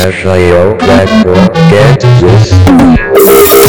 slash io that Get this.